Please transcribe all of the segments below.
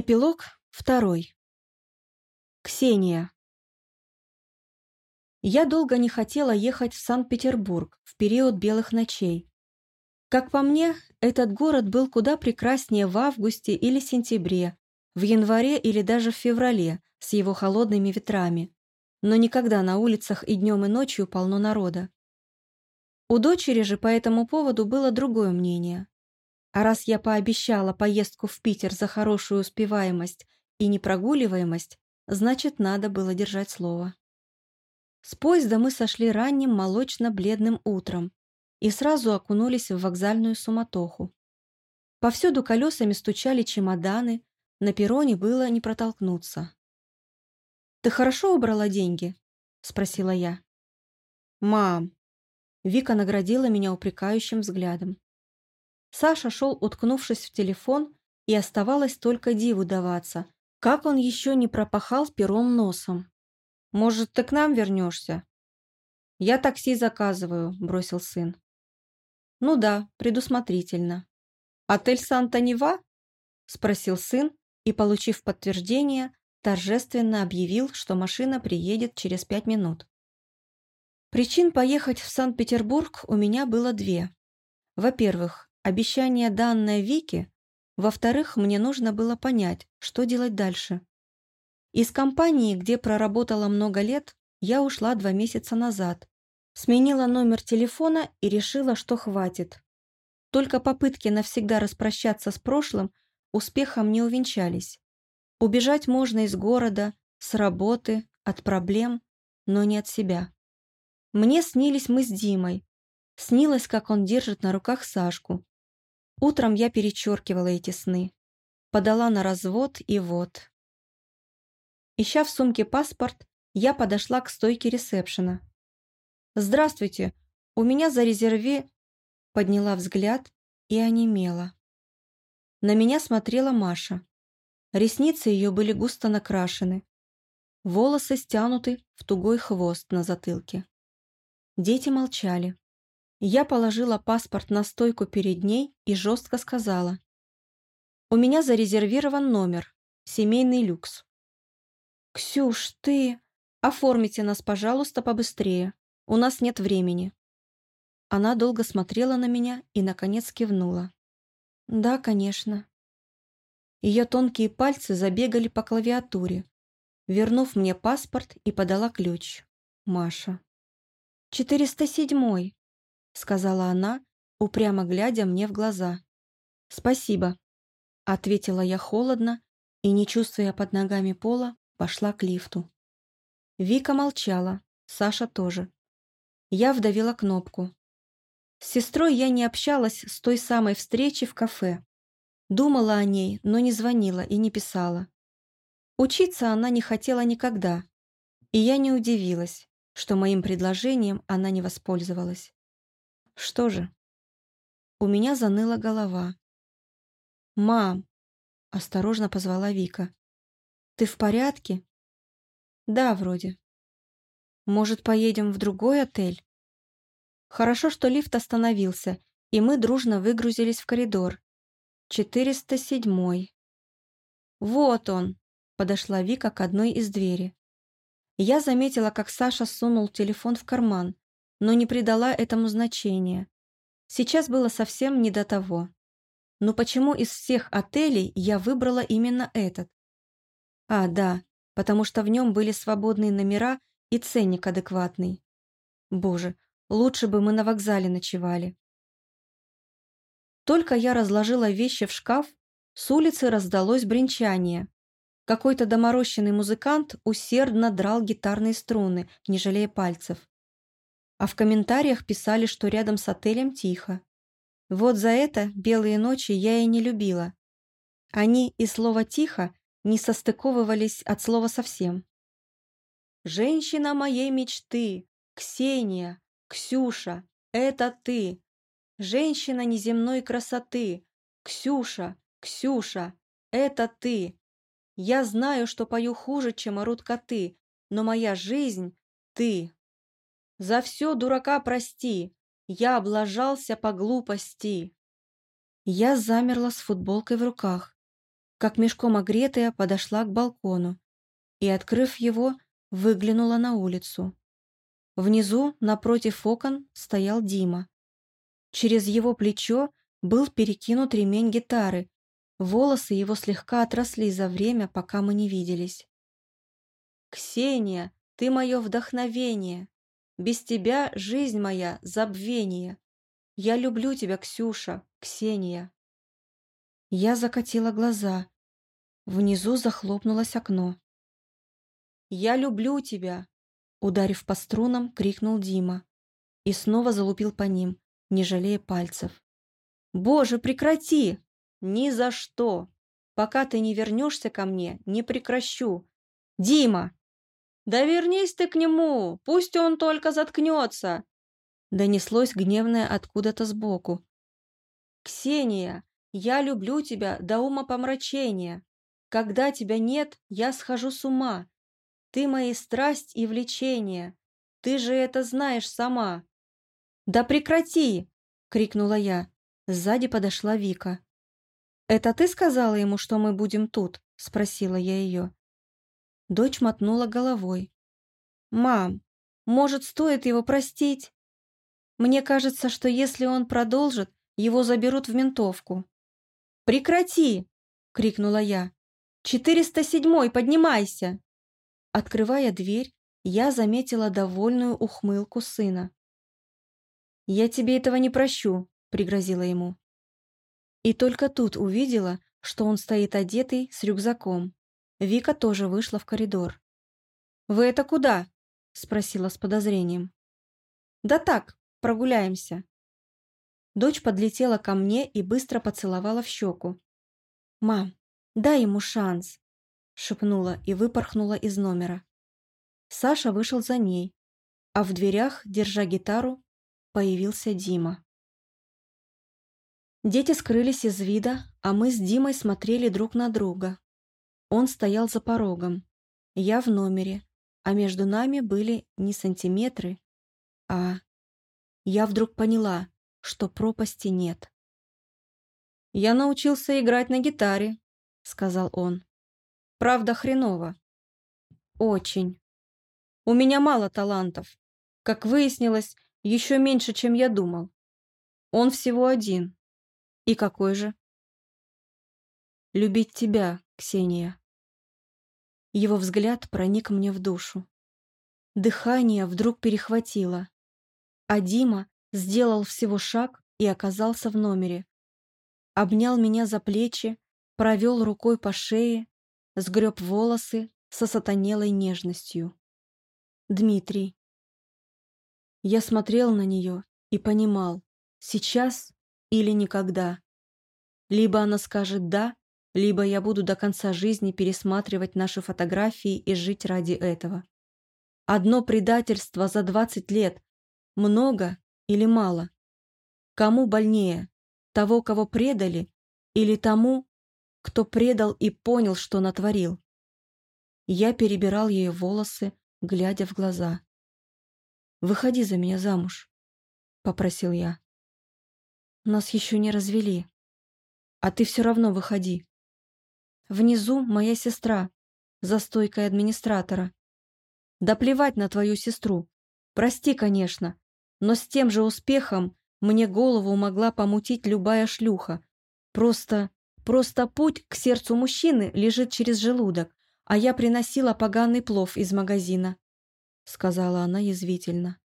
Эпилог второй. Ксения. Я долго не хотела ехать в Санкт-Петербург в период белых ночей. Как по мне, этот город был куда прекраснее в августе или сентябре, в январе или даже в феврале с его холодными ветрами. Но никогда на улицах и днем, и ночью полно народа. У дочери же по этому поводу было другое мнение. А раз я пообещала поездку в Питер за хорошую успеваемость и непрогуливаемость, значит, надо было держать слово. С поезда мы сошли ранним молочно-бледным утром и сразу окунулись в вокзальную суматоху. Повсюду колесами стучали чемоданы, на перроне было не протолкнуться. «Ты хорошо убрала деньги?» — спросила я. «Мам!» Вика наградила меня упрекающим взглядом. Саша шел, уткнувшись в телефон, и оставалось только диву даваться, как он еще не пропахал пером носом. «Может, ты к нам вернешься?» «Я такси заказываю», — бросил сын. «Ну да, предусмотрительно». «Отель Санта-Нева?» — спросил сын и, получив подтверждение, торжественно объявил, что машина приедет через пять минут. Причин поехать в Санкт-Петербург у меня было две. Во-первых, Обещание, данное Вике, во-вторых, мне нужно было понять, что делать дальше. Из компании, где проработала много лет, я ушла два месяца назад. Сменила номер телефона и решила, что хватит. Только попытки навсегда распрощаться с прошлым успехом не увенчались. Убежать можно из города, с работы, от проблем, но не от себя. Мне снились мы с Димой. Снилось, как он держит на руках Сашку, Утром я перечеркивала эти сны. Подала на развод и вот. Ища в сумке паспорт, я подошла к стойке ресепшена. «Здравствуйте, у меня за резерве...» Подняла взгляд и онемела. На меня смотрела Маша. Ресницы ее были густо накрашены. Волосы стянуты в тугой хвост на затылке. Дети молчали. Я положила паспорт на стойку перед ней и жестко сказала. «У меня зарезервирован номер. Семейный люкс». «Ксюш, ты...» «Оформите нас, пожалуйста, побыстрее. У нас нет времени». Она долго смотрела на меня и, наконец, кивнула. «Да, конечно». Ее тонкие пальцы забегали по клавиатуре, вернув мне паспорт и подала ключ. Маша. «Четыреста седьмой», сказала она, упрямо глядя мне в глаза. «Спасибо», — ответила я холодно и, не чувствуя под ногами пола, пошла к лифту. Вика молчала, Саша тоже. Я вдавила кнопку. С сестрой я не общалась с той самой встречи в кафе. Думала о ней, но не звонила и не писала. Учиться она не хотела никогда, и я не удивилась, что моим предложением она не воспользовалась. Что же? У меня заныла голова. «Мам!» — осторожно позвала Вика. «Ты в порядке?» «Да, вроде». «Может, поедем в другой отель?» Хорошо, что лифт остановился, и мы дружно выгрузились в коридор. Четыреста седьмой. «Вот он!» — подошла Вика к одной из двери. Я заметила, как Саша сунул телефон в карман, но не придала этому значения. Сейчас было совсем не до того. Но почему из всех отелей я выбрала именно этот? А, да, потому что в нем были свободные номера и ценник адекватный. Боже, лучше бы мы на вокзале ночевали. Только я разложила вещи в шкаф, с улицы раздалось бренчание. Какой-то доморощенный музыкант усердно драл гитарные струны, не жалея пальцев а в комментариях писали, что рядом с отелем тихо. Вот за это белые ночи я и не любила. Они и слово «тихо» не состыковывались от слова совсем. «Женщина моей мечты, Ксения, Ксюша, это ты! Женщина неземной красоты, Ксюша, Ксюша, это ты! Я знаю, что пою хуже, чем орут коты, но моя жизнь — ты!» За все дурака прости, я облажался по глупости. Я замерла с футболкой в руках. как мешком огретая подошла к балкону и, открыв его, выглянула на улицу. Внизу, напротив окон, стоял Дима. Через его плечо был перекинут ремень гитары, волосы его слегка отросли за время, пока мы не виделись. «Ксения, ты мое вдохновение! Без тебя жизнь моя — забвение! Я люблю тебя, Ксюша, Ксения!» Я закатила глаза. Внизу захлопнулось окно. «Я люблю тебя!» Ударив по струнам, крикнул Дима. И снова залупил по ним, не жалея пальцев. «Боже, прекрати! Ни за что! Пока ты не вернешься ко мне, не прекращу! Дима!» «Да вернись ты к нему! Пусть он только заткнется!» Донеслось гневное откуда-то сбоку. «Ксения, я люблю тебя до ума помрачения. Когда тебя нет, я схожу с ума. Ты мои страсть и влечение. Ты же это знаешь сама». «Да прекрати!» — крикнула я. Сзади подошла Вика. «Это ты сказала ему, что мы будем тут?» — спросила я ее. Дочь мотнула головой. «Мам, может, стоит его простить? Мне кажется, что если он продолжит, его заберут в ментовку». «Прекрати!» — крикнула я. «Четыреста седьмой, поднимайся!» Открывая дверь, я заметила довольную ухмылку сына. «Я тебе этого не прощу», — пригрозила ему. И только тут увидела, что он стоит одетый с рюкзаком. Вика тоже вышла в коридор. «Вы это куда?» — спросила с подозрением. «Да так, прогуляемся». Дочь подлетела ко мне и быстро поцеловала в щеку. «Мам, дай ему шанс», — шепнула и выпорхнула из номера. Саша вышел за ней, а в дверях, держа гитару, появился Дима. Дети скрылись из вида, а мы с Димой смотрели друг на друга, он стоял за порогом, я в номере, а между нами были не сантиметры, а... Я вдруг поняла, что пропасти нет. «Я научился играть на гитаре», — сказал он. «Правда, хреново». «Очень. У меня мало талантов. Как выяснилось, еще меньше, чем я думал. Он всего один. И какой же?» «Любить тебя, Ксения». Его взгляд проник мне в душу. Дыхание вдруг перехватило, а Дима сделал всего шаг и оказался в номере. Обнял меня за плечи, провел рукой по шее, сгреб волосы со сатанелой нежностью. Дмитрий. Я смотрел на нее и понимал, сейчас или никогда. Либо она скажет «да», либо я буду до конца жизни пересматривать наши фотографии и жить ради этого. Одно предательство за 20 лет – много или мало? Кому больнее? Того, кого предали, или тому, кто предал и понял, что натворил? Я перебирал ее волосы, глядя в глаза. «Выходи за меня замуж», — попросил я. «Нас еще не развели. А ты все равно выходи. Внизу моя сестра, за администратора. Да плевать на твою сестру. Прости, конечно, но с тем же успехом мне голову могла помутить любая шлюха. Просто, просто путь к сердцу мужчины лежит через желудок, а я приносила поганый плов из магазина», — сказала она язвительно.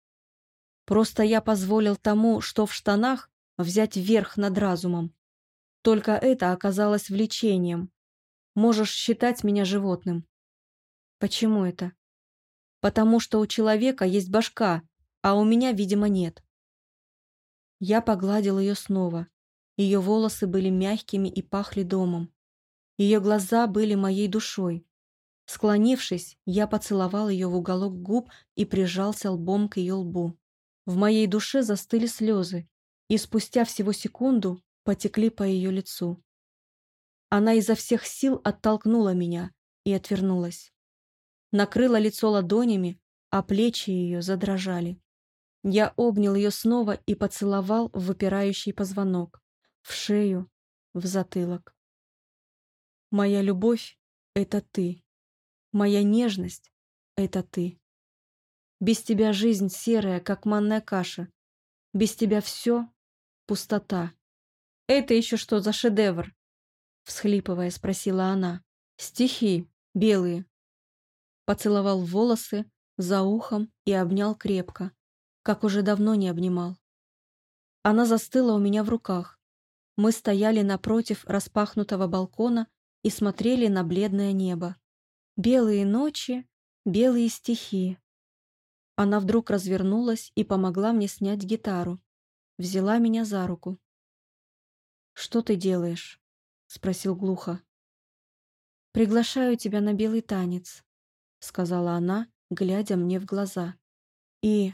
«Просто я позволил тому, что в штанах, взять верх над разумом. Только это оказалось влечением, Можешь считать меня животным. Почему это? Потому что у человека есть башка, а у меня, видимо, нет. Я погладил ее снова. Ее волосы были мягкими и пахли домом. Ее глаза были моей душой. Склонившись, я поцеловал ее в уголок губ и прижался лбом к ее лбу. В моей душе застыли слезы, и спустя всего секунду потекли по ее лицу. Она изо всех сил оттолкнула меня и отвернулась. Накрыла лицо ладонями, а плечи ее задрожали. Я обнял ее снова и поцеловал в выпирающий позвонок, в шею, в затылок. Моя любовь — это ты. Моя нежность — это ты. Без тебя жизнь серая, как манная каша. Без тебя все — пустота. Это еще что за шедевр? Всхлипывая, спросила она. Стихи, белые. Поцеловал волосы, за ухом и обнял крепко, как уже давно не обнимал. Она застыла у меня в руках. Мы стояли напротив распахнутого балкона и смотрели на бледное небо. Белые ночи, белые стихи. Она вдруг развернулась и помогла мне снять гитару. Взяла меня за руку. «Что ты делаешь?» — спросил глухо. «Приглашаю тебя на белый танец», — сказала она, глядя мне в глаза. «И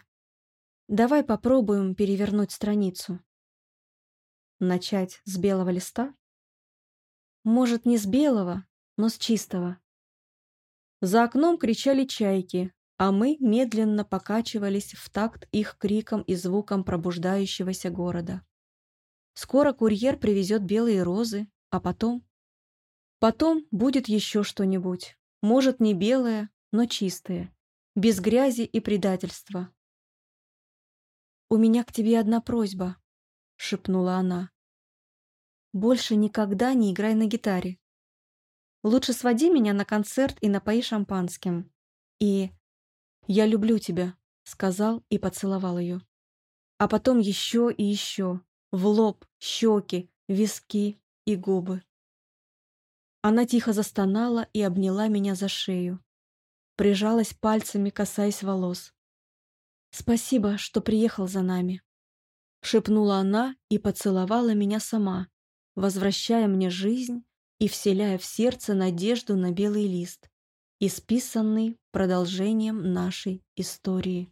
давай попробуем перевернуть страницу». «Начать с белого листа?» «Может, не с белого, но с чистого». За окном кричали чайки, а мы медленно покачивались в такт их криком и звуком пробуждающегося города. Скоро курьер привезет белые розы, а потом... Потом будет еще что-нибудь. Может, не белое, но чистое. Без грязи и предательства. «У меня к тебе одна просьба», — шепнула она. «Больше никогда не играй на гитаре. Лучше своди меня на концерт и напои шампанским. И «Я люблю тебя», — сказал и поцеловал ее. А потом еще и еще, в лоб, щеки, виски и губы. Она тихо застонала и обняла меня за шею. Прижалась пальцами, касаясь волос. «Спасибо, что приехал за нами», — шепнула она и поцеловала меня сама, возвращая мне жизнь и вселяя в сердце надежду на белый лист исписанный продолжением нашей истории.